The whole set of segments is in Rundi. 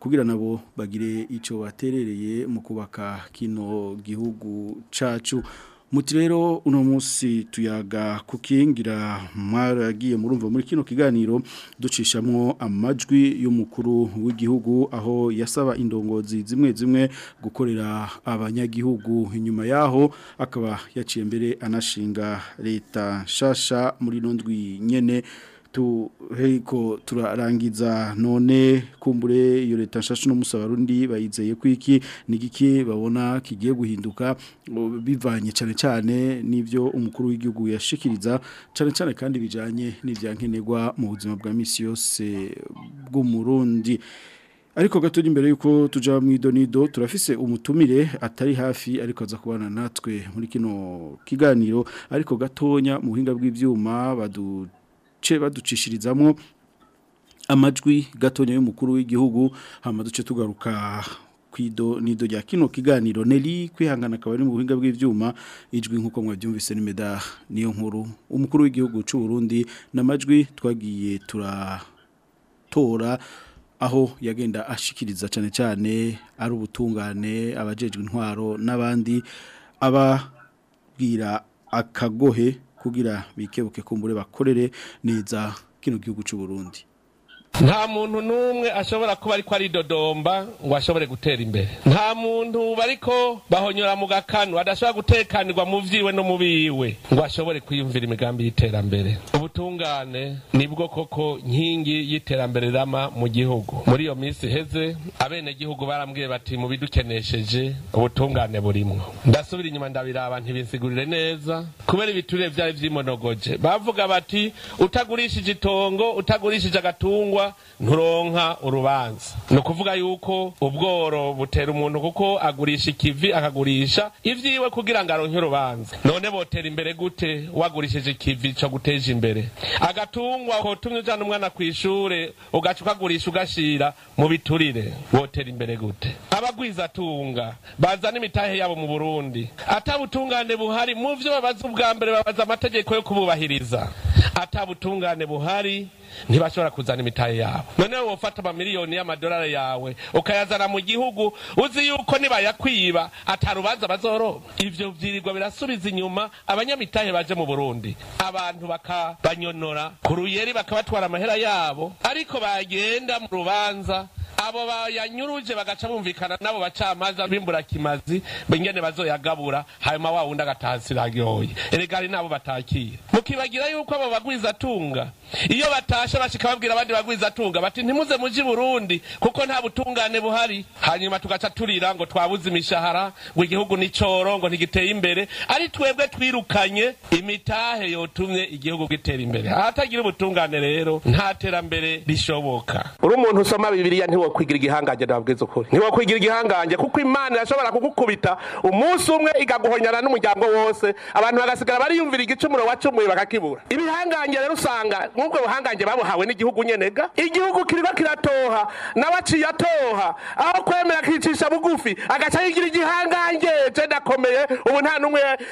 kugira nabo bagire icyo baterereye mu kubaka kino gihugu cacu muti rero uno munsi tuyaga kukingira mwaragiye murumva muri kino kiganiro ducishamwo amajwi y'umukuru w'igihugu aho yasaba indongozi zimwe zimwe gukorera abanyagihugu inyuma yaho akaba yaciye mbere anashinga leta shasha muri nundwi nyene tuheko turarangiza none kumbure iyo leta nshashi n'umusaba rundi bayizeye kwiki n'igiki babona kigiye guhinduka bivanye cyane cyane n'ibyo umukuru w'igihugu yashikiriza cyane cyane kandi bijyanye n'ibyankenerwa mu buzima bwa minsi yose bw'umurundi ariko gatoya imbere yuko tujya mu idonido turafise umutumire atari hafi ariko aza kubana natwe muri kino kiganiro ariko gatonya muhinga buhinga bw'ibyuma badu bace baducishirizamo amajwi gatonya y'umukuru w'igihugu hama duce tugaruka kwido nido rya kino kiganiro neri kwihangana akaba ari mu buhinga bw'ibyuma ijwi nk'uko mwabyumvise n'imeda niyo nkuru umukuru w'igihugu cy'u Burundi n'amajwi twagiye turatora aho yagenda ashikiriza cyane cyane ari ubutungane abajejwe intwaro n'abandi ababwira akagohe kugira bikebuke kumbure bakorere neza kino gihugu cy'u Burundi nta muntu n'umwe ashobora kuba ariko aridodomba ngo ashobore gutera imbere nta muntu bariko bahonyora mu gakanu adashobora gutekanirwa mu vyiwe no mu biwe ngo ashobore kwiyumvira imigambi y'iterambere ubutungane nibwo koko nkingi y'iterambere rama mu gihugu muri iyo minsi iheze abenegihugu barambwiye bati mu bidukenesheje ubutungane burimwo ndasubira inyuma ndabiraba ntibinsigurire neza kubera ibiturire vyari vyimonogoje bavuga bati utagurishije itongo utagurishije agatungwa cyangwa nturonka urubanza ni ukuvuga yuko ubworo butera umuntu kuko agurisha ikivi akagurisha ibyiwe kugira ngo aronke urubanza none botera imbere gute wagurishije ikivi cyo guteje imbere agatungwa ukotumye ujyana umwana ku ishuri ugaca agurisha ugashira mu biturire botera imbere gute abagwizatunga bazana imitahe yabo mu burundi atabutungane buhari mu byo babaza ubwa mbere babaza amategeko yo kububahiriza ata butungane buhari ntibashobora kuzana imitahe yabo noneho wofata amamiliyoni y'amadolari yawe ukayazana mu gihugu uzi yuko nibayakwiba atarubanza bazoroba ibyo byirirwa birasubiza inyuma abanyamitahe baje mu burundi abantu bakabanyonora ku ruyeri bakabatwara amahera yabo ariko bagenda mu rubanza abo bayanyuruje bagaca bumvikana n'abo bacamanza bimbura kimazi ingene bazoyagabura hanyuma wa wundi agataha siragoye erega hari n'abo batakiye mukibagira yuko abo bagwizatunga iyo batashe bashika babwira abandi bagwizatunga bati ntimuze muji burundi kuko nta butungane buhari hanyuma tugaca turira ngo twabuze imishahara ngo igihugu n'icoro ngo ntigiteye imbere ari twebwe twirukanye imitahe yotumye igihugu gitera imbere ahatagira ubutungane rero nta terambere rishoboka uri umuntu usoma bibiliya ntiwo wakwigira igihangange nababwiza ukuri ntiwakwigira igihangange kuko imana yashobora kugukubita umunsi umwe igaguhonyana n'umuryango wose abantu bagasigara bariyumvira igicumuro wacumuye bakakibura ibihangange rero usanga nk'ubwo buhangange babuhawe n'igihugu nyenega igihugu kirimo kiratoha nawe atoha aho kwemera akicisha bugufi agaca yigira igihangange je ndakomeye ubu nta n'umwe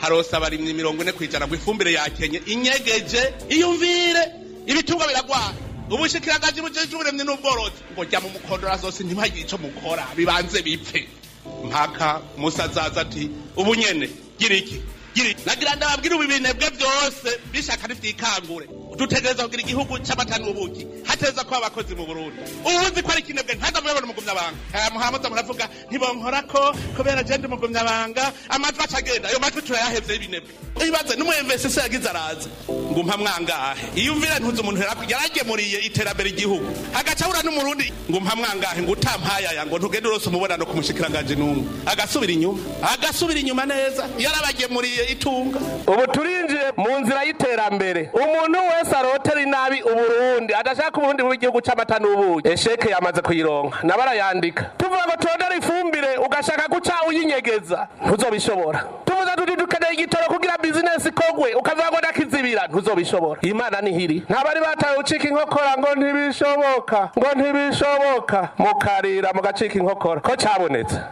harose abarimyi mirongo ine ku ijana ngo ifumbire yakenye inyegeje iyumvire ibitungo biragwara ubushikiranganje mu uburemye n'ubworozi ngo jya mu mukondora zose ntibagire ico mukora bibanze bipfe mpaka musa azaza ati ubu nyene gira iki gira nagira ndababwira ubibinebwe byose bishaka ntivyikangure dutegereza kugira igihugu cy'abatari ubuki hateza kuba abakozi mu burundi ubuzi ko ari ikinebwe ntaza murabona umugumyabanga eh, muhamuza muravuga ntibonkhora ko kubera genda umugumyabanga amajwi acagenda ayo majwi turayahevye y'ibinebwe ibibazo n'umwemvesese yagize araza ngo mpamwangahe iyo umvira ntuzi umuntu yaragemuriye iterambere igihugu agacahura n'umurundi ngo mpamwangahe ngo utampayaya ngo ntugende urose umubonano ku mushikiranganji n'umwe agasubira inyuma agasubira inyuma neza yarabagemuriye itunga ubu turi mu nzira y'iterambere umuntu wese arotera inabi uburundi adashaka ubundi bw'igihugu cy'amata n'ubuki esheke yamaze kuyironka nabarayandika tuvuga ngo turondere ifumbire ugashaka guca uyinyegeza ntuzobishobora tuvuze tuti dukeneye igitoro kugira bizinesi ikogwe ukavuga ngo ndakizibira ntuzobishobora imana nihiri ntabari batawe ucika inkokora ngo ntibishoboka ngo ntibishoboka mukarira mugacika inkokora ko cyabonetse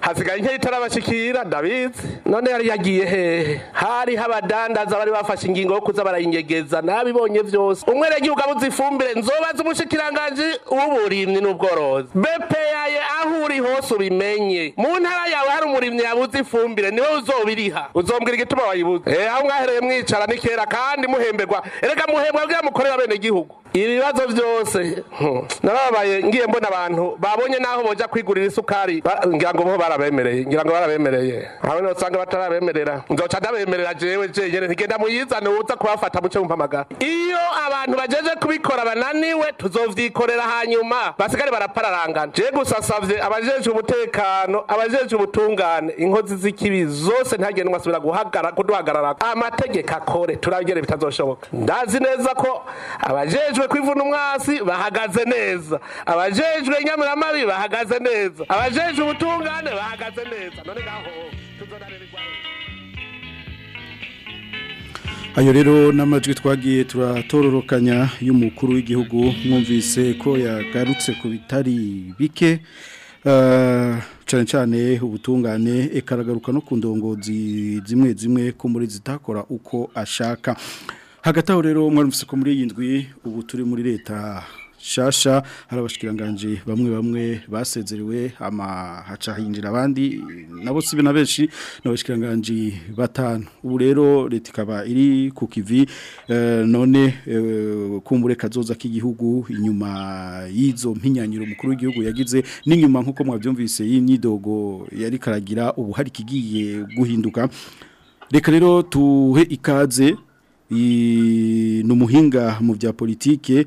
hasigaye inkeri itarabashyikira ndabizi none yari yagiye hehe hari abadandaza bari bafashe ingingo yo kuza barayingegeza nabibonye byose umwe y'igihugu abuze ifumbire nzobaze umushikiranganji w'uburimyi n'ubworozi bepeyaye aho uri hose ubimenye mu ntara yawe hari umurimyi yabuze ifumbire niwe uzobiriha uzombwira igituma wayibuze eh, aho mwahereye mwicara ni kera kandi muhemberwa erega muhembwa bwira mukorera bene gihugu ibibazo byose hmm. narababaye ngiye mbona abantu babonye n'aho bajya kwigurira isukari ngira ngo bo barabemereye ngira ngo barabemereye aho niho usanga batarabemerera nzoca ndabemerera jewe jenyine ntigenda muyizane uza kubafata muce mumpamagara iyo abantu bageje kubikora bananiwe tuzovyikorera hanyuma basigare barapararangana je gusa savye abajeje umutekano abajeje ubutungane inkozi z'ikibi zose ntagende mwasubira guhagara kuduhagarara amategeko akore turagere bitazoshoboka ndazi neza ko abajeje abajejwe kwivuna umwasi bahagaze neza abajejwe inyamuramari bahagaze neza abajejwe ubutungane bahagaze neza none ngaho ayo rero n'amajwi twagiye turatororokanya y'umukuru w'igihugu mwumvise ko yagarutse ku bitari bike ah, cyane cyane ubutungane ekaragaruka no ku ndongozi zimwe zimwe ko muri zidakora uko ashaka hagati aho rero mwari musiko muri yindwi ubu turi muri leta shasha hari abashikiranganje bamwe bamwe basezerewe ama haca hinjira abandi nabo sibe na benshi n'abashikiranganje batanu ubu rero leta ikaba iri ku kivi eh, none uh, kumbure kazoza k'igihugu inyuma y'izo mpinyanyiro mukuru w'igihugu yagize n'inyuma nkuko mwabyumvise y'imyidogo yari karagira ubu hari kigiye guhinduka reka rero tuhe ikaze ni mu bya politike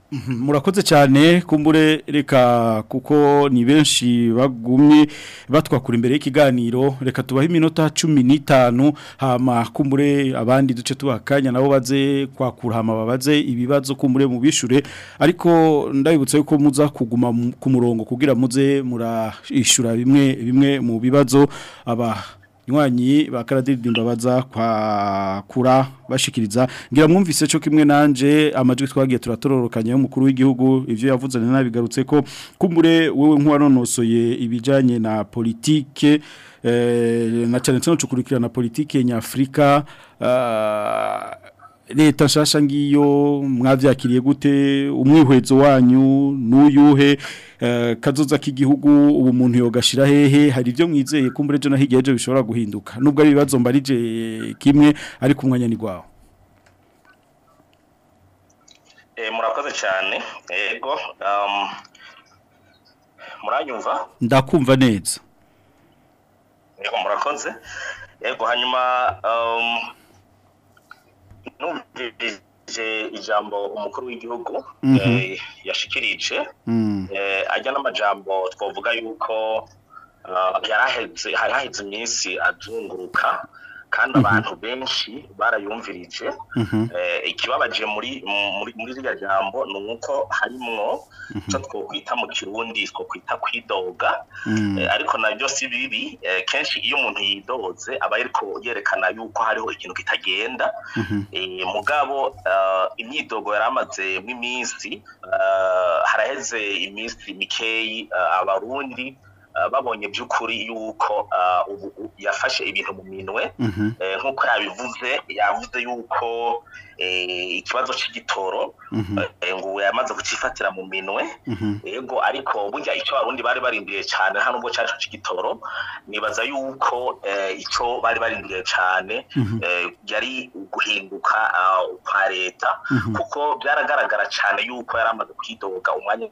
Mhm. murakoze cyane kumbure reka kuko ni benshi bagumye batwa batwakura imbere y'ikiganiro reka tubahe iminota cumi n'itanu hama kumbure abandi duce tubakanya nabo baze kwakura hama babaze ibibazo kumbure mubishure ariko ndabibutsa yuko muza kuguma ku murongo kugira muze murishura bimwe bimwe mu bibazo aba inywanyi bakaradiridimba kwa kura bashikiriza ngira mwumvise cyo kimwe nanje amajwi twagiye turatororokanya y'umukuru w'igihugu ivyo yavuze nabigarutse ko kumbure wewe nk'uwaronosoye ibijanye na politike eh, na cyane cyane cyukurikirana politike nyafrika uh, ah, leta nshyashya ngiyo mwabyakiriye gute umwihwezo wanyu n'uyuhe eh, kazoza k'igihugu ubu muntu yogashira hehe hari ibyo mwizeye ko mbere no hirya y'ejo bishobora guhinduka nubwo ari ibibazo mbarije eh, kimwe ariko umwanya ni rwawe eh, murakoze cyane yego um, muranyumva ndakumva neza yego murakoze yego hanyuma um, numvise ijambo umukuru w'igihugu mhm. eh, yashikirije mm. eh, ajya n'amajambo twavuga yuko eh, yari ahetse iminsi azunguruka kandi mhm. abantu benshi barayumviritse mhm. eh, ikibabaje muri muri ziriya jambo ni uko harimwo mhm. icyo twakwita mu kirundi twakwita kwidoga eh, ariko nabyo si bibi eh, kenshi iyo umuntu yidoze aba yerekana yuko hariho ikintu kitagenda mugabo imyidogo yari amaze nk'iminsi haraheze iminsi mikeyi abarundi Eh, babonye by'ukuri yuko eh, yafashe ibintu mu minwe mhm. eh, nk'uko yabivuze yavuze yuko Eh, ikibazo cy'igitoro mhm. eh, ngo yamaze kucifatira mu minwe mhm. yego ariko burya icyo abarundi bari barindiriye cyane nta nubwo cyacu cy'igitoro nibaza yuko eh, icyo bari barindiriye cyane mhm. yari guhinduka ah, kwa leta kuko byaragaragara cyane yuko yari amaze kwidoga umwanya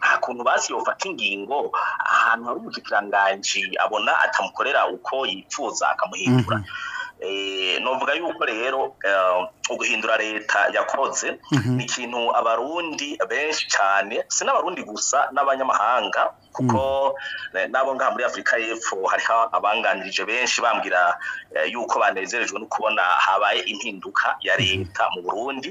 nta kuntu basi yofata ingingo ahantu hari umushikiranganji abona atamukorera uko yifuza akamuhindura Eh, novuga yuko rero eh, uguhindura leta yakoze mhm. ni ikintu abarundi benshi cyane si n'abarundi gusa n'abanyamahanga kuko mhm. eh, nabo ngaha muri afurika y'epfo hariho abanganirije benshi bambwira yuko banezerejwe no kubona habaye impinduka ya mhm. leta mu burundi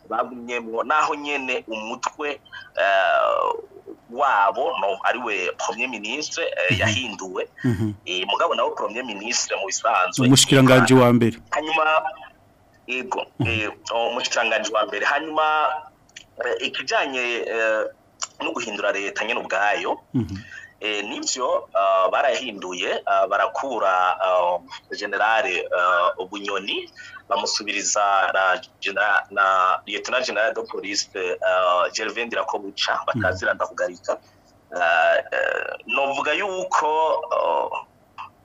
bagumyemo naho nyine umutwe eh, wabo no ariwe premier ministre eh, mhm. yahinduwe mugabo nawe premier ministre mu bisanzwe umushikiranganje wa mbere hanyuma yego umushikiranganji hmm. eh, wa mbere hanyuma eh, ikijyanye eh, no guhindura leta nyine ubwayo hmm. nibyo barahinduye barakura generale ubunyoni bamusubiriza na liyetona generale de polise gervain dirakobuca hmm. batazira ndakugarika novuga yuko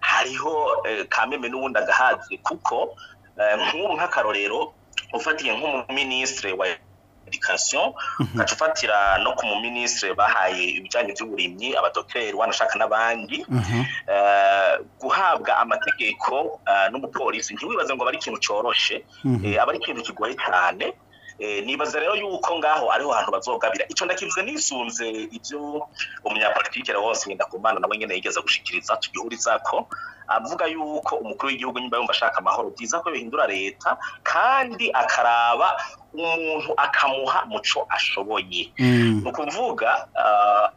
hariho kameme n'ubundi agahazi kuko nk'ubu nk'akarorero ufatiye nk'umuminisitire wa edikasiyo mhm. ugaca no ku muminisitire bahaye ibijyanye by'uburimyi abadokiteri wanashaka n'abandi mhm. eh, guhabwa amategeko eh, n'umupolisi ntiwibaze ngo aba ari ikintu cyoroshye mhm. eh, aba ari ikintu kigoye cyane Eh, nibaza rero yuko ngaho ariho hantu bazogabira icyo ndakivuze nisunze ibyo umunyapolitike wose wenda ku nawe nyine yigeze gushikiriza tugihuriza ko avuga yuko umukuru w'igihugu nyuma yumva ashaka amahoro byiza ko bihindura leta kandi akaraba umuntu akamuha muco ashoboye mm. ni ukuvuga ah,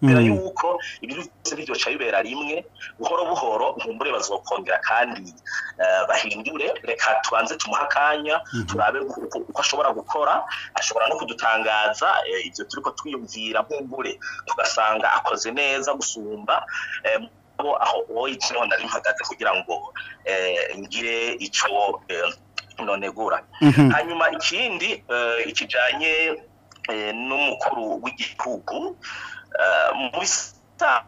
kubera mm. yuko ibintu byose biduca bibera rimwe buhoro buhoro nkumbure bazokongera kandi eh, bahindure reka tubanze tumuha akanya mm-hmm. turabe uko ashobora gukora ashobora no kudutangaza eh, ibyo turi ko twiyumvira nkumbure tugasanga akoze neza gusumba eh, aho aho yicayeho nari mpagaze kugira ngo ngire icyo nonegura mm-hmm. hanyuma ikindi ikijyanye n'umukuru w'igihugu mu bisanzwe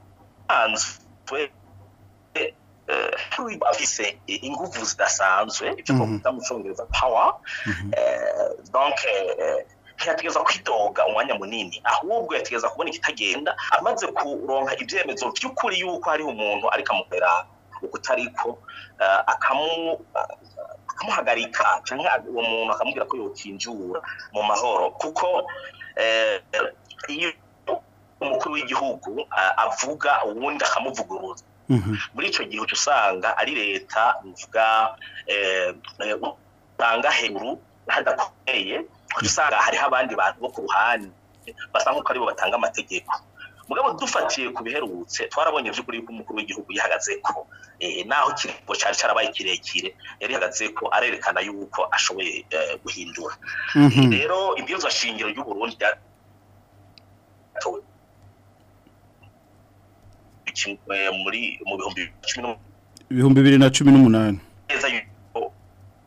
eh, eh, bafise inguvu zidasanzwe ibyo twakwita mhm. mu cyongereza pawa mhm. eh, ntiyategereza kwidoga umwanya munini ahubwo yategereza kubona ikitagenda amaze kuronka ibyemezo by'ukuri yuko hariho umuntu ariko amukorera ukutariko akamuhagarika cyangwa uwo muntu akamubwira ko yokinjura mu mahoro kuko iyo umukuru w'igihugu avuga uwundi akamuvuguruza mhm. muri icyo gihe usanga ari leta bivuga e, e, usanga hejuru hadakomeye usanga hariho abandi bantu bo ku ruhande basa nk'uko aribo batanga amategeko mugabo dufatiye ku biherutse twarabonye by'ukuri ko umukuru w'igihugu yahagaze ko e, naho ikiringo cyari cyarabaye kirekire yari yahagaze ko arerekana yuko ashoboye guhindura mhm. rero shingiro y'u Burundi Eh, muri mu bihumbi cumi ibihumbi bibiri na cumi n'umunani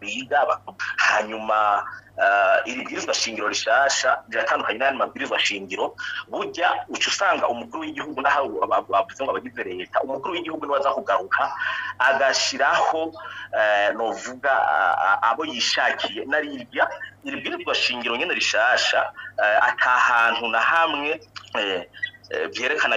biga hanyuma eh, iri bwirizwa shingiro rishasha riratandukanye n'ayandi mabwirizwa shingiro burya uca usanga umukuru w'igihugu n'aho bavuze ngo abagize leta umukuru w'igihugu niwe aza kugaruka agashyiraho eh, novuga eh, abo yishakiye narirya iri bwirizwa shingiro nyine rishasha ata hantu na hamwe byerekana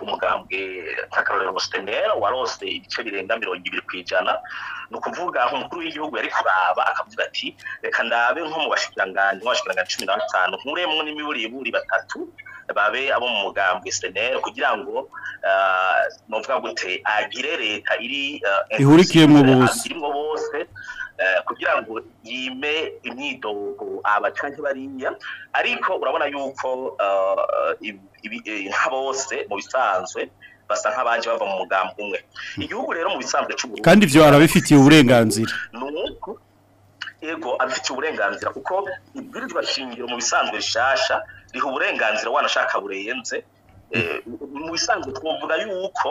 umugambwe nk'akarorero musitenera warose ibice birenga mirongo ibiri ku ijana ni ukuvuga umukuru w'igihugu yari kuraba akavuga ati reka ndabe nko mu bashikiranganji mu bashikiranganji cumi na batanu nkuremo n'imiburiburi batatu babe abo mu mugambwe seneri kugira ngo ah, nuvuga gute agire leta iri ah, ihurikiye mu bose Eh, kugira ngo yime imyidogo abacanyi bariya ariko urabona yuko eh, eh, nka bose mu bisanzwe basa nk'abanje bava mu mugambi umwe igihugu rero mu bisanzwe cy'ubururu kandi ibyo arabifitiye uburenganzira yego abifitiye uburenganzira kuko ibwirizwa shingiro mu bisanzwe rishasha riha uburenganzira wanashaka burenze mu bisanzwe twavuga yuko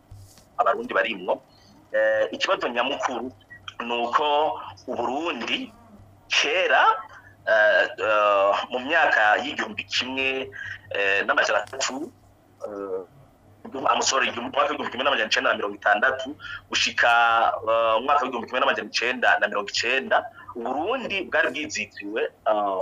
abarundi barimwo eh, ikibazo nyamukuru ni uko uburundi kera Eh, eh, mu myaka y'igihumbi kimwe eh, n'amajana atatu amusoro ah, umwaka w'igihumbi kimwe n'amajana icyenda na mirongo itandatu gushyika umwaka w'igihumbi kimwe n'amajana icyenda na mirongo icyenda Burundi bwari bwizitiriwe uh,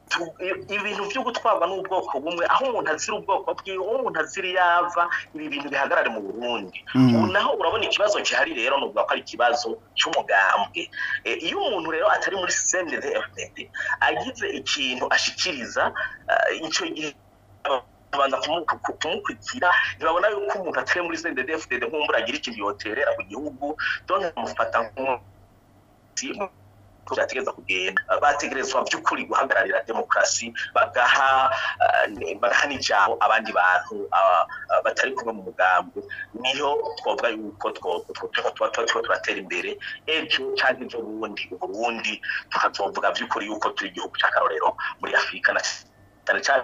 ibintu byo gutwarwa n'ubwoko bumwe aho umuntu azira ubwoko bwiwe aho umuntu azira yava ibi bintu bihagarare mu burundi mhm. ubu naho urabona ikibazo gihari rero ni ukuvuga ari ikibazo cy'umugambwe e, iyo umuntu rero atari muri sendede agize ikintu ashikiriza e, icyo gihe babanza kumukurikira ntibabona yuko umuntu atuye muri zndfdd nk'umbura agira ikintu yoterera mu gihugu dore bamufata nk'umuntu byategereza kugenda bategerezwa by'ukuri guhagararira demokarasi bagaha eh, n'ijambo abandi bantu eh, batari kumwe mu mugambi niyo twavuga yuko tuba tuba turatera imbere ejo cyangwa ejo bundi ubundi tukazovuga by'ukuri yuko turi igihugu cy'akarorero muri afurika na cyane cyane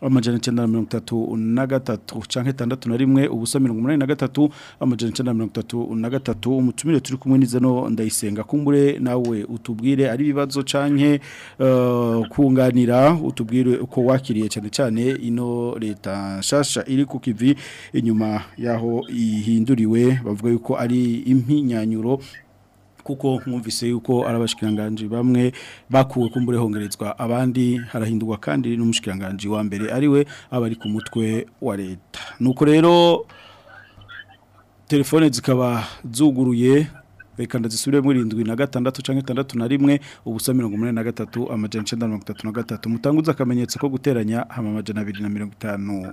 amajana icyenda na gatatu cyangwa itandatu na rimwe rimwe ubusa umunani na gatatu amajana icyenda mirongo itatu na gatatu umutumire turi kumwe n'izano ndayisenga kumbure nawe utubwire ari ibibazo canke uh, kunganira utubwire uko wakiriye cyane cyane ino leta nshasha iri ku kivi inyuma yaho ihinduriwe bavuga yuko ari impinyanyuro kuko mwumvise yuko ari bamwe bakuwe kumbure hongerezwa abandi harahindurwa kandi n'umushikiranganji wa mbere ariwe abari ku mutwe wa leta nuko rero telefone zikaba zuguruye reka ndazisubire muri irindwi na gatandatu cyangwa itandatu na rimwe ubusa mirongo na gatatu amajana icyenda mirongo itatu na gatatu mutanguze akamenyetso ko guteranya hama amajana abiri na mirongo itanu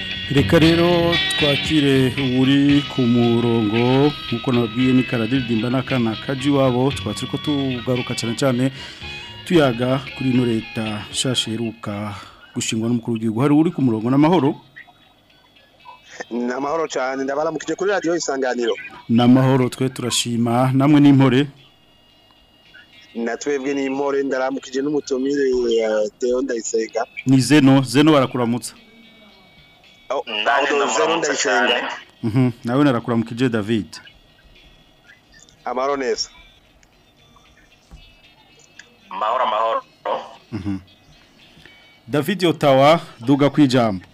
reka rero twakire uri ku murongo nk'uko nabwiye ni karadiridimba n'akana kaji wabo tukaba ko tugaruka cyane cyane tuyaga kuri ino leta nshasha iheruka gushingwa n'umukuru w'igihugu hari uri ku murongo n'amahoro ni cyane ndabaramukije kuri radiyo isanganiro ni twe turashima namwe n'impore na twebwe n'impore ndaramukije n'umutumire eh, teyo ndayisega ni zeno zeno barakuramutsa Oh, mm-hmm. Abdul Ndayishenga mhm nawe narakuramukije David Amaro neza Mahoro mahoro mhm David Otawa duga kwijambo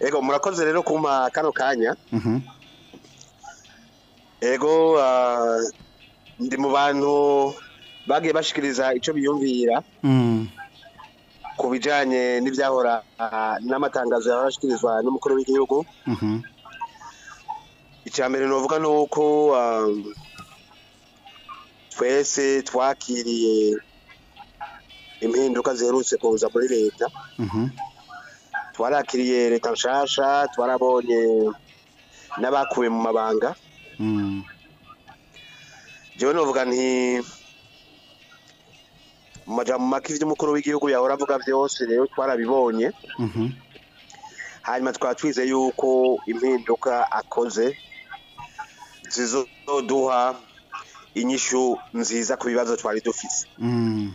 Ego murakoze rero kuma kano kanya mhm Ego uh, ndi mu bantu bagiye bashikiriza ico biyumvira mhm ku bijyanye n'ibyahora ah, n'amatangazo yahora n'umukuru w'igihugu mhm. icya mbere navuga ni uko ah, twese twakiriye impinduka ziherutse kuza muri leta mhm. twarakiriye leta nshasha twarabonye n'abakuwe mu mabanga mm. njyewe uvuga nti mu majambo w'igihugu yahora avuga byose rero twarabibonye mhm. hanyuma twaba twize yuko impinduka akoze zizoduha inyishu nziza ku bibazo twari dufite mm.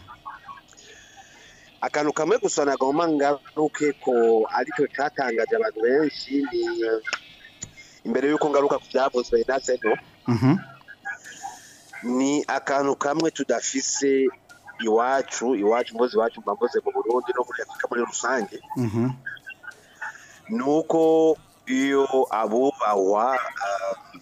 akantu kamwe gusa nagomba ngaruke ko aricyo cyatangaje abantu benshi ni eh, imbere y'uko ngaruka ku byavuzwe na zeno mhm. ni akantu kamwe tudafise iwacu iwacu mvuze iwacu mba mvuze mu burundi no muri afurika muri rusange mm-hmm. ni uko iyo abubahwa um,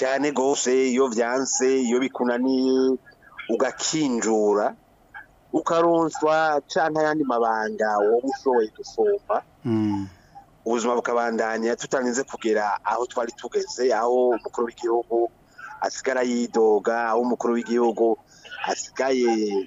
cyane rwose iyo byanse iyo bikunaniye ugakinjura ukaronswa cyane ayandi mabanga wowe ushoboye gusumba mm. ubuzima bukabandanya tutanyuze kugera aho twari tugeze aho umukuru w'igihugu asigara yidoga aho umukuru w'igihugu asigaye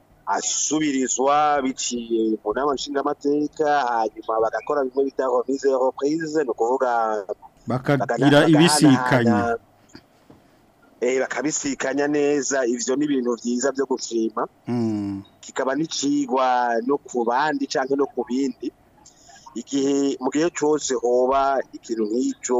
asubirizwa biciye mu nama nshingamateka hanyuma bagakora bimwe bita remise reprise ni ukuvuga bakagira ibisikanya eh, bakabisikanya neza ibyo ni ibintu byiza byo gushima hmm. kikaba n'icigwa no ku bandi cyangwa no ku bindi igihe mu gihe cyose hoba ikintu nk'icyo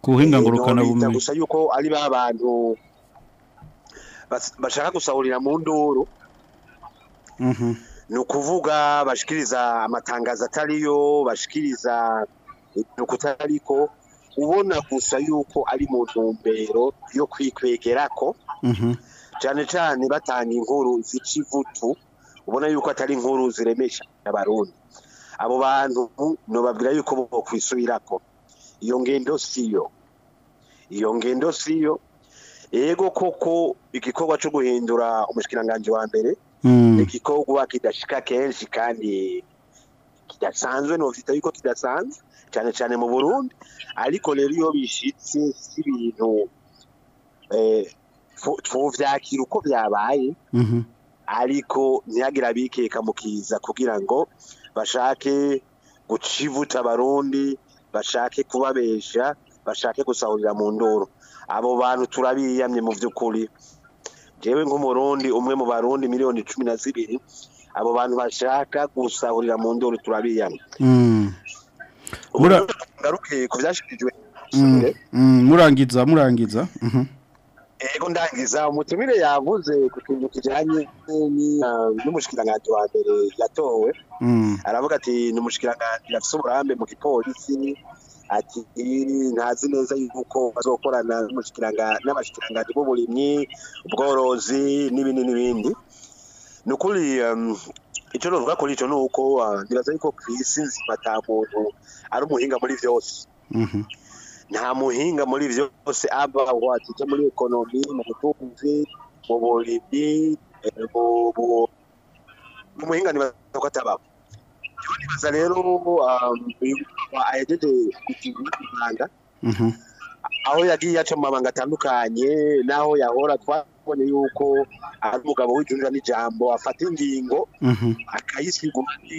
ku eh, ngurukana bumenyi gusa yuko ari ba bantu bashaka gusahurira mu nduru mhm. ni ukuvuga bashikiriza amatangazo atariyo bashikiriza ibintu kutariko ubona gusa yuko ari mu ntumbero yo kwikwegera ko mhm. cyane cyane batanga inkuru z'ikivutu ubona yuko atari inkuru ziremesha abarundi abo bantu nubabwira yuko bo ko iyo ngendo siyo iyo ngendo siyo yego koko igikorwa cyo guhindura umushikiranganji wa mbere mm. igikorwa kidashika kenshi kandi kidasanzwe nuvyita yuko kidasanzwe cyane cyane mu burundi ariko rero iyo bishyitse si ibintu eh, tuvyakira uko byabaye mhm. ariko ntihagire abikeka mukiza kugira ngo bashake gucivuta abarundi bashake kubabesha bashake gusahurira mu ndoro abo bantu turabiyamye mu by'ukuri jewe nk'umurundi umwe mu barundi miliyoni cumi na zibiri abo bantu bashaka gusahurira mu ndoro turabiyamye mm. ngaruke ku byashyikirijwe mm, mm, murangiza murangiza yego mhm. ndangiza umutumire yavuze ku kintu kijyanye ah, wa mbere yatowe mm. aravuga ati ni umushikiranganji afite uburambe mu gipolisi ati ntazi neza yuko bazokorana n'abashikiranganji b'uburimyi ubworozi n'ibindi n'ibindi ni icyo nuvuga kuri icyo ni uko ah, biraza yuko ku isi nzima nta muntu ari umuhinga muri byose mhm. nta muhinga muri byose aba watije muri ekonomi mu butunzi mu burimyi eh, mu muhinga nibaza ko atabaho nibaza rero ayejeje ah, ah, mu rwanda mhm. aho yagiye aca mu mabanga atandukanye n'aho yahora twabonye yuko ari umugabo wijunja n'ijambo afata ingingo mhm. akayisigurane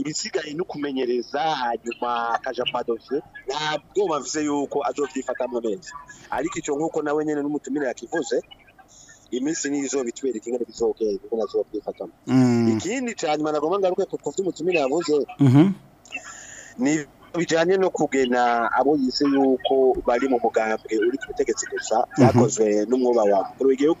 ibisigaye no kumenyereza hanyuma akaja kwa ntabwo bavuze yuko azovyifatamwo neza ariko ico nkuko nawe nyene n'umutumire yakivuze iminsi niyo izoba ingana bizogera kuko nazo byifatamo mm. ikindi cyane managomba ngaruke kuko vy'umutumire yavuze mhm. ni bijyanye no kugena abo yise yuko bari mu mugambwe uri ku butegetsi gusa byakozwe mhm. n'umwuba wa mukuru w'igihugu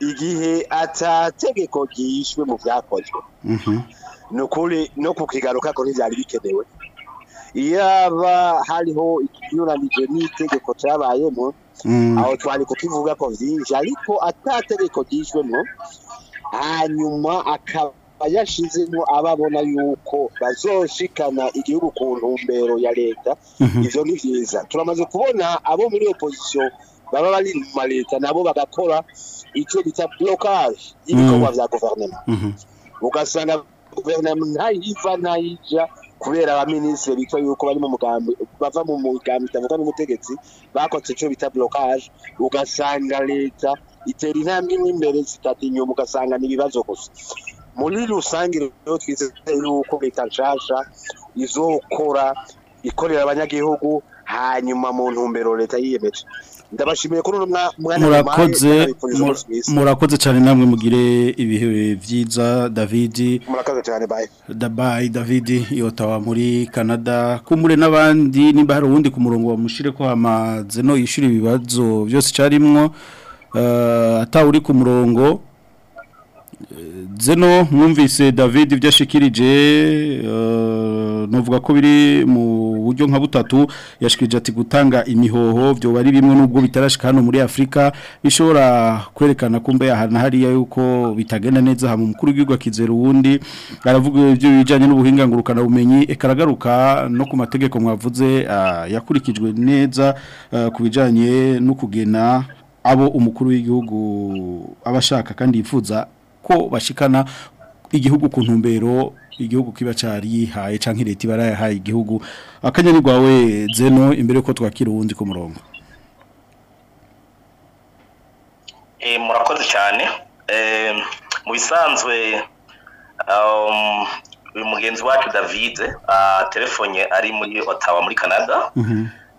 igihe atategeko ryishwe mu byakozwe mhm. ni no kukigaruka ko ntibyari bikenewe yaba hariho ikinyuranije n'itegeko cyabayemo Mm. aho twari kukivuga ko byinshi ariko ataterekodishwemo hanyuma akaba yashizemo ababona yuko bazoshikana igihugu ku ntumbero ya leta mhm. ivyo ni vyiza turamaze kubona abo muri opozisiyo baba bari mu leta nabo bagakora icyo bita blocage y'ibikorwa mm. vya guverinema mhm. ugasanga guverinema ntayiva ntayija kubera abaminisitiri bitwa yuko bari mu mugambi bava mu mugambi utavuga n'umutegetsi bakotse icyo bita blockage ugasanga leta itera intambwe imwe imbere zitatu inyuma ugasanga ni ibibazo gusa muri rusange rero twizeye yuko leta nshasha izokora ikorera abanyagihugu hanyuma mu ntumbero leta yiyemeje ndabashimiye kuri uno mwana murakoze murakoze cyane namwe mugire ibihe byiza David murakoze cyane bye dabai David yotawa muri Canada kumure n'abandi nimba hari uwundi ku murongo bamushire ko amaze no yishura ibibazo byose carimwo uh, eh, ata uri ku murongo zeno mwumvise david ibyo ashikirije eh, nuvuga ko biri mu buryo nka butatu yashikirije ati gutanga imihoho byo bari bimwe n'ubwo bitarashika hano muri Afrika bishobora kwerekana ko mbe ahantu hariya yuko bitagenda neza hano umukuru w'igihugu akizera uwundi aravuga ibyo bijyanye n'ubuhinga ngurukanabumenyi ekaragaruka no ku mategeko mwavuze ah, yakurikijwe neza ah, ku bijyanye no kugena abo umukuru w'igihugu abashaka kandi yifuza ko bashikana igihugu ku ntumbero igihugu kiba cyari yihaye canke leta ibara yahaye igihugu akanyari gwawe zeno imbere ko twakira uwundi ku murongo eh murakoze cyane eh mu bisanzwe um uyu mugenzi wacu David uh, ah, telefonye ari muri Ottawa muri Canada mm -hmm.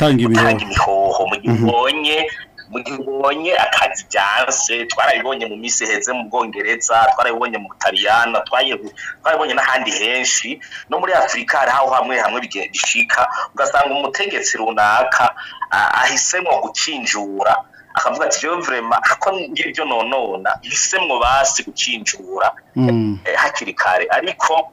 gutanga imihoho mu mm-hmm. gihe ubonye mu gihe ubonye akazi byanse twarabibonye mu minsi iheze mu bwongereza twarabibonye mu butaliyana twarabibonye n'ahandi henshi no muri afurika hariho hamwe hamwe bishika ugasanga umutegetsi runaka ahisemo gukinjura akavuga ati rero vurema ko ngira nonona bisemwo basi gukinjura mm. e, hakiri kare ariko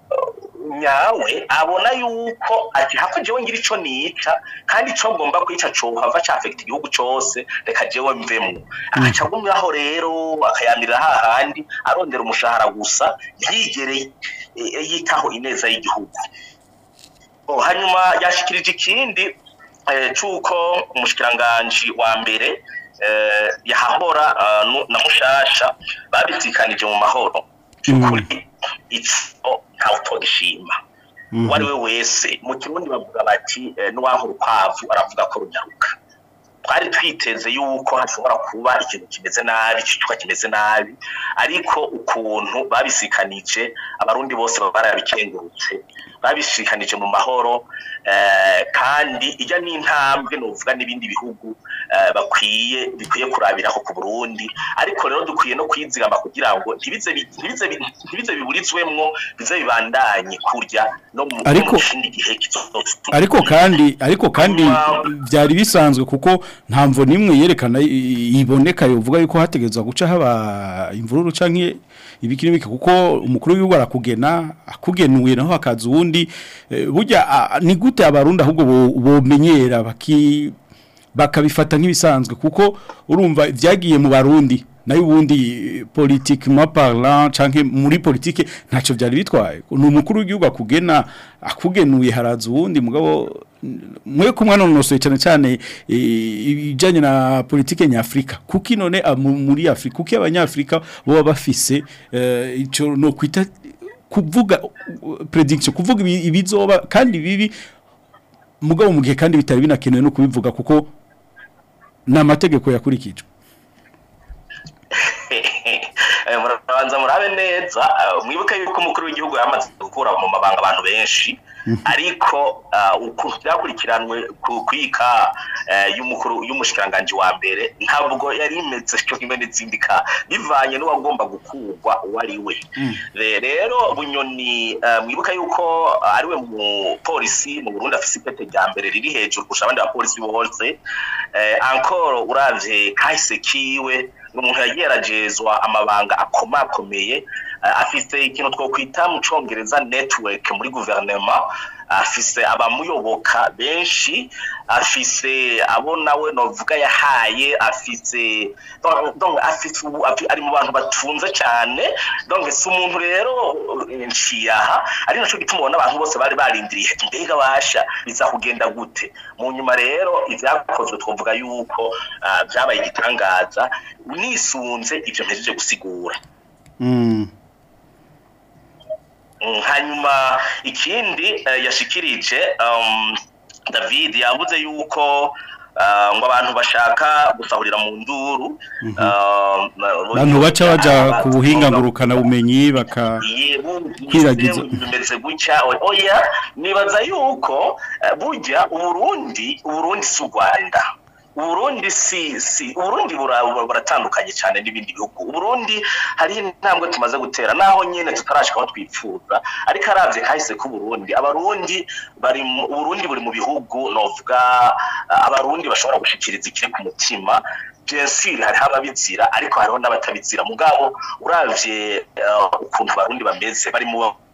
nyawe abona yuko ati hapfa jewe ngira ico nica kandi icyo ngomba kwica cyohava cafekita igihugu cyose reka jewe mvemo agaca mm. agumyaho rero akayamirira hahandi arondera umushahara gusa yigereye e, yitaho ineza y'igihugu hanyuma yashyikirije ikindi e, cy'uko umushikiranganji wa mbere e, yahahora na mushasha babitsikanije mu mahoro cy'ukuri mm. ntawe utogishima uwo ari we wese mu kirundi bavuga bati eh, n'uwaha urukwavu aravuga ko runyaruka twari twiteze yuko hashobora kuba ikintu kimeze nabi icyitwa kimeze nabi ariko ukuntu babisikanije abarundi bose barabikengurutse babishikanije mu mahoro eh, kandi ijya n'intambwe nuvuga n'ibindi bihugu eh, bakwiye bikwiye kurabiraho ku burundi ariko rero dukwiye no kwizigama kugira ngo ntibize biburizwemwo bize bibandanye kurya no mu kindi gihe ariko kandi ariko kandi byari bisanzwe kuko nta mvo nimwe yerekana iboneka yovuga yuko hategerezwa guca haba imvururu canke ibiki n'ibiki kuko umukuru w'igihugu arakugena akugenuye naho hakaza uwundi eh, burya ni gute abarunda ahubwo bomenyera baki bakabifata nk'ibisanzwe kuko urumva byagiye mu barundi nayo ubundi politiki maparla canke muri politiki ntacyo byari bitwaye ni umukuru w'igihugu akugena akugenuye haraza uwundi mugabo mwe kumwe nonosoye cyane cyane ibijyanye na politiki nyafurika kuki none muri afurika kuko abanyafurika baba bafise eh, icyo no kwita kuvuga prediction kuvuga ibizoba kandi bibi mugabo mu gihe kandi bitari binakenewe no kubivuga kuko namategeko amategeko Eh, murabanza murabe neza mwibuke yuko umukuru w'igihugu yamaze gukura mu mabanga abantu benshi ariko uh, ukuntu byakurikiranwe ku iyika uh, y'umushikiranganji wa mbere ntabwo yari imeze cyo kimwe n'izindika bivanye n'uwagomba gukurwa uwo ari we hmm. rero bunyoni uh, mwibuka yuko ari we polisi mu burundi afite ipeti rya mbere riri hejuru kurusha abandi bapolisi bose ankoro urabye kahise kiwe ni umuntu yageragerezwa amabanga akomakomeye Eh, afite ikintu twakwita mu cyongereza netiweke muri guverinoma afise abamuyoboka benshi afise abo nawe navuga yahaye afise ari mu bantu batunze cyane si umuntu rero nshiyaha ari nacyo gituma ubona abantu bose bari barindiriye mbega basha biza kugenda gute mu nyuma rero ibyakozwe twavuga yuko byabaye eh, igitangaza unisunze ibyo mpejeje gusigura mm. Mm, hanyuma ikindi eh, yashikirije um, david yavuze yuko eh, ngo abantu bashaka gusahurira mu nduru mhm. um, eh, abantu baca bajya ku buhinga ngurukanabumenyi bakakwiragiza bimeze gutya oya nibaza yuko bujya uburundi uburundi si u rwanda uburundi si si uburundi buratandukanye cyane n'ibindi bihugu uburundi hari intambwe tumaze gutera naho nyine tutarashika aho twipfura ariko arabye kahise k'uburundi abarundi bari uburundi buri mu bihugu novuga abarundi bashobora gushikiriza ikiri ku mutima byensire hariho ababizira ariko hariho n'abatabizira mugabo uravye eh, ukuntu abarundi bameze bari mu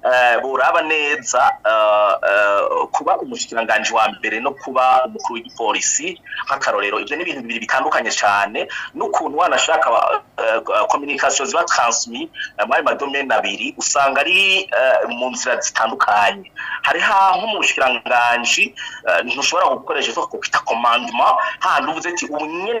Eh, buraba neza eh, eh, kuba umushikiranganji wa mbere no kuba umukuru w'igipolisi nk'akarorero ibyo ni ibintu bibiri bitandukanye cyane n'ukuntu wanashaka kominikasiyo ziba taransimi muri madomene abiri usanga ari mu nzira zitandukanye hari nko mu ntushobora gukoresha ivuga ko bita komandoma handi uvuze ati ubu nyine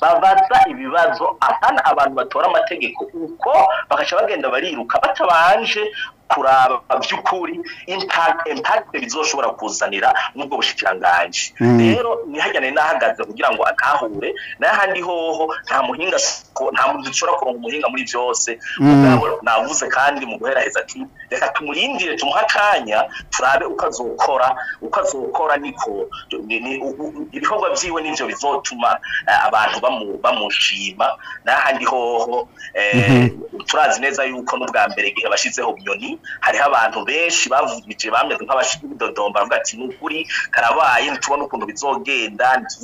babaza ibibazo ahana abantu batora amategeko uko bagaca bagenda bariruka batabanje kuraba by'ukuri impakite bizoshobora kuzanira n'ubwo bushikiranganji mm. rero ntihajyane n'ahagaze kugira ngo atahure n'ahandi hoho nta muhinga nta muntu ushobora kuronka umuhinga muri byose mm. navuze kandi mu guheraheza ati reka tumurindire tumuhe akanya turabe uko azokora uko azokora niko ibikorwa byiwe n'ibyo bizotuma eh, abantu bamushima n'ahandi hoho eh, mhm. turazi neza yuko n'ubwa mbere igihe bashyizeho nyoni hariho abantu benshi bavugije bameze nk'abashidodomba bavuga ati ni ukuri karabaye ntitubone ukuntu bizogenda ntituzi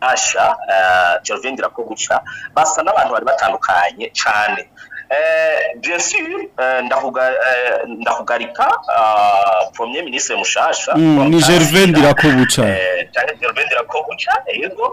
asha Gervin Ndirakoguca basa n'abantu bari batandukanye cyane jesi ndakugarika poromye minisitiri mushasha ni gervain ndirakobuca gervain ndirakobuca yego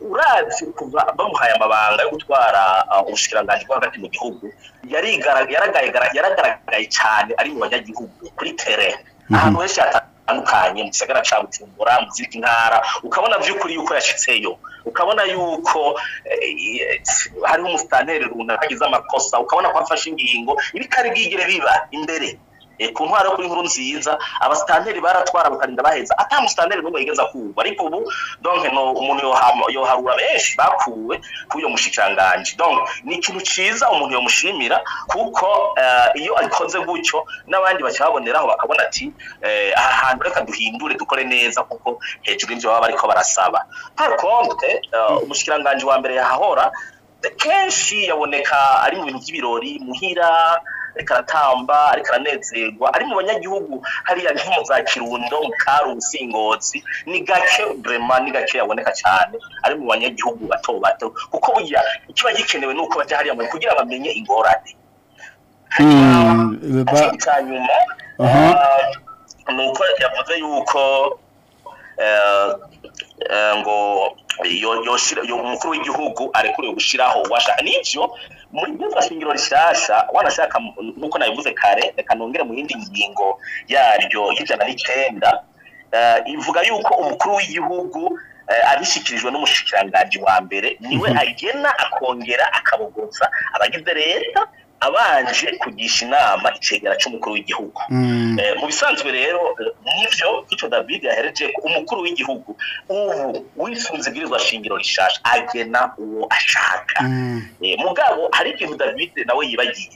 urazi kuva bamuhaye amabanga yo gutwara ubushikiranganji bwo hagati mu gihugu yaragaragaye cyane ari mu banyagihugu kuri tere ahantu henshi hatandukanye atandukanye mu gisagara cya bucumbura mu zindi ntara ukabona by'ukuri yuko yashyitseyo ukabona yuko eh, hariho umusitaneri runaka agize amakosa ukabona ko afashe ingingo ibitari bwigere biba imbere Eh, ku ntwaro yo kuri nkuru nziza abasitanteri baratwara bakarinda baheza atamusitanteri n'umwe yigeza kuba ariko ubu donke no umuntu yoharura benshi bakuwe kuri iyo mushikiranganji donc ni ikintu cyiza umuntu yomushimira kuko eh, iyo akoze gutyo n'abandi bacyaboneraho bakabona ati eh, aha hantu reka duhindure dukore neza kuko hejuru y'ibyo baba bariko barasaba par contre wa mbere yahahora kenshi yaboneka ari mu bintu by'ibirori muhira ariko aratamba ariko aranezerwa ari mu banyagihugu hariya nko za kirundo mu karusi ingotsi ni gake burema ni gace yaboneka cyane ari mu banyagihugu bato bato kuko burya ikiba gikenewe ni uko bajya hariya kugira ngo bamenye ingorane icya hmm, eh, ni uko yavuze yuko eh, eh, ngo umukuru w'igihugu arekuriwe gushyiraho uwashaka n'ibyo muri ryumva shingiro rishasha wanashaka nuko nabivuze kare reka nongere mu yindi ngingo yaryo y'ijana n'icyenda eh, ivuga yuko umukuru w'igihugu eh, abishyikirijwe n'umushikiranganji wa mbere niwe agena akongera akabogotsa abagize leta abanje kugisha inama icegera cy'umukuru w'igihugu mm. eh, mu bisanzwe rero eh, n'ibyo icyo david yahereje umukuru w'igihugu ubu wisunze ibwirizwa shingiro rishasha agena uwo ashaka mm. eh, mugabo hari ikintu david nawe yibagiye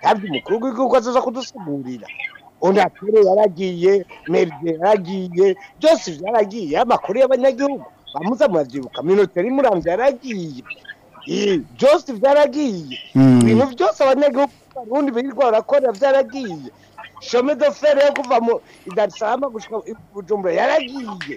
ntabwo umukuru w'igihugu azaza kudusigurira onature yaragiye meride yaragiye byose byaragiye amakuru y'abanyagihugu bamuza murabyibuka minoteri muramvya yaragiye byose byaragiye hmm. ibintu byose abanyagihugu barundi birirwa barakora byaragiye shome dofere yo kuva mu idarisama gushika bujumbura yaragiye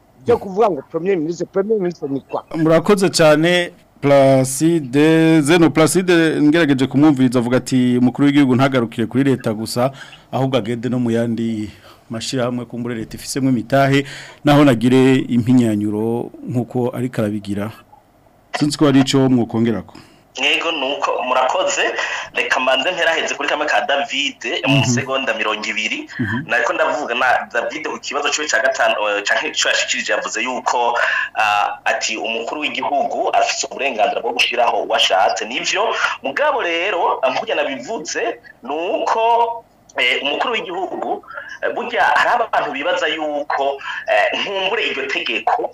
byo hmm. kuvuga ngo premier ministre premier ministre ni kwa murakoze cyane Placide Zeno Placide ngerageje kumwumviriza avuga ati umukuru w'igihugu ntagarukire kuri leta gusa ahubwo agende no mu yandi mashyirahamwe kumbure leta ifisemo imitahe naho nagire impinyanyuro nk'uko ari karabigira sinzi ko hari cyo mwukongera ko mwego nuko murakoze reka manze mperaheze kuri kamwe ka David mu mhm. segonda 200 mhm. nariko ndavuga na David ku kibazo cyo cya gatano eh, canke cyo yashikirije yavuze yuko ah, ati umukuru w'igihugu afite uburenganzira bwo gushiraho washatse nibyo mugabo rero nkujya nabivutse nuko Eh, umukuru w'igihugu eh, burya hari abantu bibaza yuko eh, nkumbure iryo tegeko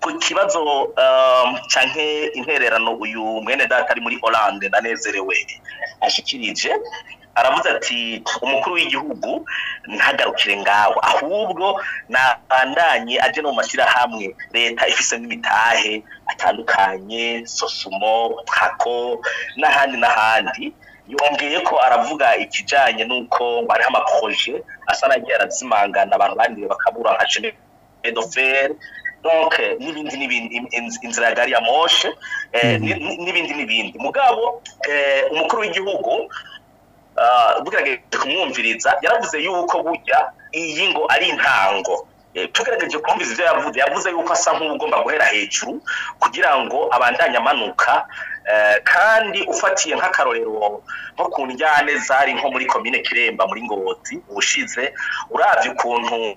ku kibazo um, cyangwa intererano uyu mwene data ari muri oranje ndanezerewe ashyikirije aravuze ati umukuru w'igihugu ntagarukire ngawe ahubwo nabandanye ajya no mu mashyirahamwe leta ifise n'imitahe atandukanye sosumo twako n'ahandi n'ahandi yongeye ko aravuga ikijyanye n'uko hariho amaproje asa n'agiye arazimangana abantu bandiwe bakabura nka jenedoferi n'ibindi n'ibindi inzira ya gari ya moshe eh, mm-hmm. n'ibindi n'ibindi mugabo eh, umukuru w'igihugu tugerageje ah, kumwumviriza yaravuze yuko bujya iyi ngo ari intango eh, tugerageje kumviriza ibyo yavuze yavuze yuko asa nk'ugomba guhera hejuru kugira ngo abandanye amanuka eh, kandi ufatiye nk'akarorero nko ku njyane zari nko muri komine kiremba muri ngozi ubushize urabye ukuntu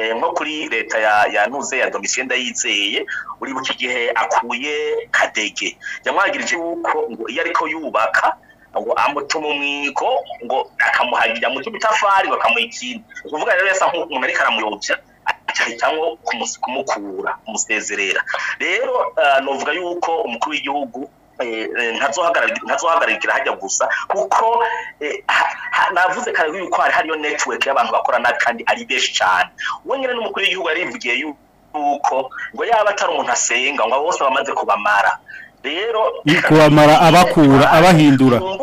eh, nko kuri leta ya ntuze ya domisiyo ndayizeye uribuka igihe akuye kadege yamwagirije yuko ngo iyo ariko yubaka ngo amucuma umwiko ngo akamuhagira mu cy'ubutafari bakamuha ikindi ni ukuvuga rero yasa nk'umuntu ariko aramuyobya cyangwa kumukura kumusezerera rero eh, nuvuga yuko umukuru w'igihugu eh, eh, ntazohagararikira hajya gusa kuko navuze kare yuko hari hariyo network y'abantu bakorana kandi ari benshi cyane we n'umukuru w'igihugu yarivugiye yuko ngo yaba atari umuntu asenga ngo bose bamaze kubamara rero kubamara abakura abahindura mm,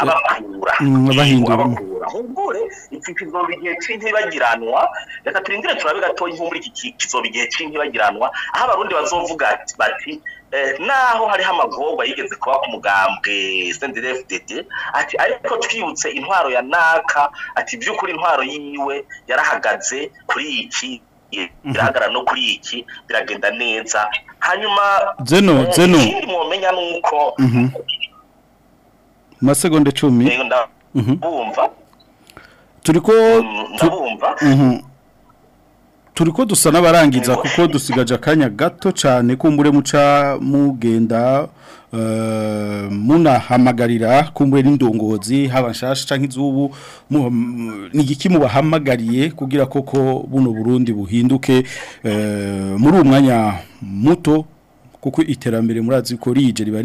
abakura abahindura humbure iki kizoba igihe cy'intibagiranwa reka turindire turabe gatoya nko muri iki kizoba igihe cy'intibagiranwa aho abarundi bazovuga bati eh, naho hariho amagorwa yigeze kuba ku mugambwe sendire fdd ati ariko twibutse intwaro ya naka ati by'ukuri intwaro yiwe yarahagaze kuri iki mhm. irahagarara no kuri iki biragenda neza hanyuma eh, ikindi mwamenya ni uko mu mhm. masegonda ndabumva mhm. turi ko mm, ndabumva mhm. turi ko dusa n'abarangiza kuko dusigaje akanya gato cyane kumbure muca mugenda Eh, munahamagarira kumbure n'indongozi haba nshasha nk'izubu ni igiki mubahamagariye kugira koko buno burundi buhinduke eh, muri umwanya muto kuko iterambere murazi ko rije riba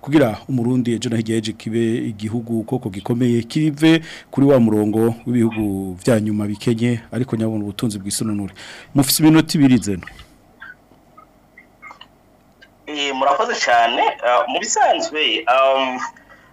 kugira umurundi ejo naho kibe igihugu koko gikomeye kive kuri wa murongo w'ibihugu bya nyuma bikenye ariko nyabona ubutunzi bw'isununure mufite iminota ibiri zeno Eh, murakoze cyane eh, mu bisanzwe um,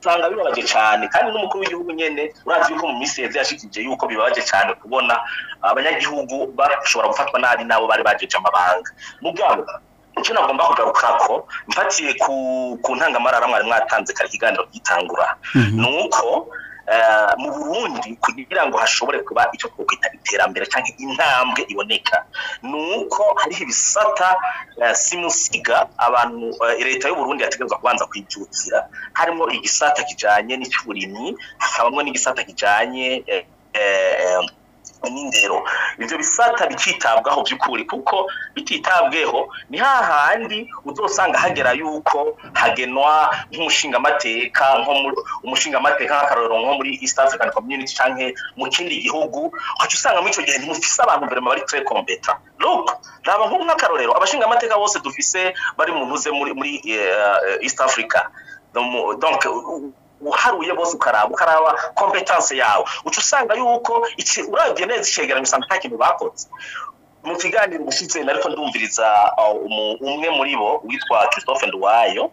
usanga bibabaje cyane kandi n'umukuru w'igihugu nyine urazi yuko mu minsi yeze yashikije yuko bibabaje cyane kubona abanyagihugu bashobora gufatwa nabi nabo bari bageje amabanga mugabo icyo nagomba kugaruka ko mfatiye ku ntangamarara mwari mwatanze kari ikiganiro gitangura mhm. ni uko Eh, mu burundi kugira ngo hashobore kuba icyo twakwita iterambere cyangwa intambwe iboneka ni uko hariho ibisata eh, simusiga abantu eh, leta y'uburundi yategerezwa kubanza kwibyukira harimo igisata kijyanye n'icy'uburimyi hakabamo n'igisata kijyanye n'indero ibyo bisata bikitabwaho by'ukuri kuko bititabweho ni hahandi uzasanga hagera yuko hagenwa nk'umushingamateka nko umushingamateka nk'akarorero nko muri east african community cyangwa mu kindi gihugu wacu usanga muri icyo gihe ntimufise abantu mbere bari tre kompeta look raba nk'ubu nk'akarorero abashingamateka bose dufise bari mu ntuze muri eh, east africa uharuye bose ukaraba ukaraba kompetanse yawe uca usanga yuko urabye neza icyegeranyo usanga nta kintu bakoze mu kiganiro ushyitse ariko ndumviriza uh, umwe muri bo witwa christophe nduwayo uh,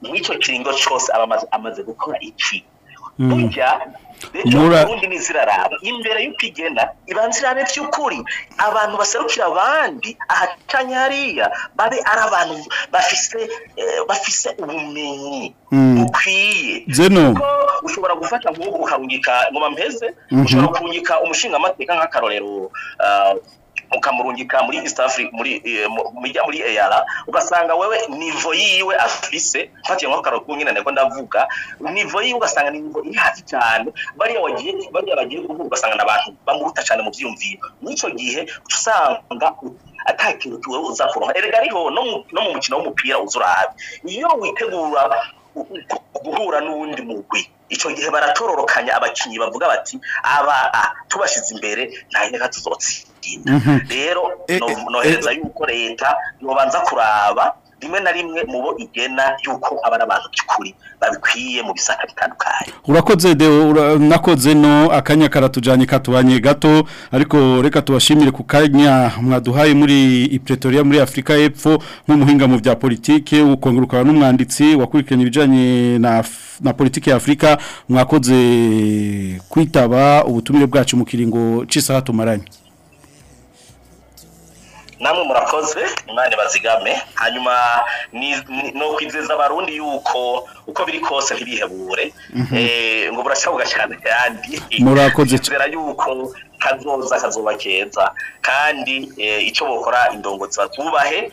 n'icyo kiringo cyose aba amaze gukora iki hmm. burya leta y'uburundi ntiziraraba imbere y'uko igenda ibanza irabe by'ukuri abantu baserukira abandi ahacanye hariya babe ari abantu bafise eh, bafise ubumenyi hmm. bukwiye kuko ushobora gufata nk'ubu ukarungika ngoma mpeze mhm. ushobora kurungika umushinga amateka nk'akarorero ah, mukamurungika muri east africa muri eh, mujya muri eyara ugasanga wewe nivo yiwe afise mpatiye nko karo kumwe nako ndavuga nivo yiwe ugasanga ni nivo iri hasi cyane bariya wagiye bariya bagiye kuvuga ugasanga abantu bamuruta cyane mu byiyumviro n'ico gihe usanga atakintu tuwe uza erega ariho no mu mukino w'umupira uzurabe iyo witegura guhura n'uwundi mugwi icyo gihe baratororokanya abakinnyi bavuga bati aba tubashyize imbere nta reka tuzotsinda mhm. rero eh, eh, nohereza eh. yuko leta yobanza kuraba rimwe na rimwe mu bo igena yuko aba ari abantu by'ukuri babikwiye mu bisaka bitandukanye urakoze deo nakoze no akanya karatujanye katubanye gato ariko reka tubashimire ku kanya mwaduhaye muri Pretoria muri Afrika y'Epfo nk'umuhinga mu bya politike ukongurukana n'umwanditsi wakurikiranye ibijanye na na politike ya Afrika mwakoze kwitaba ubutumire bwacu mu kiringo c'isaha tumaranye namwe murakoze imana bazigame hanyuma ni ukwizeza abarundi yuko uko biri kose ntibihebure mhm. eh, ngo burashya bugashya kandi murakoze kubera yuko kazoza kazoba keza kandi eh, icyo bakora indongozi batubahe